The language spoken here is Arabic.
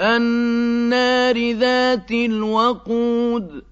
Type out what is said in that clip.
النَّارِ ذَاتِ الْوَقُودِ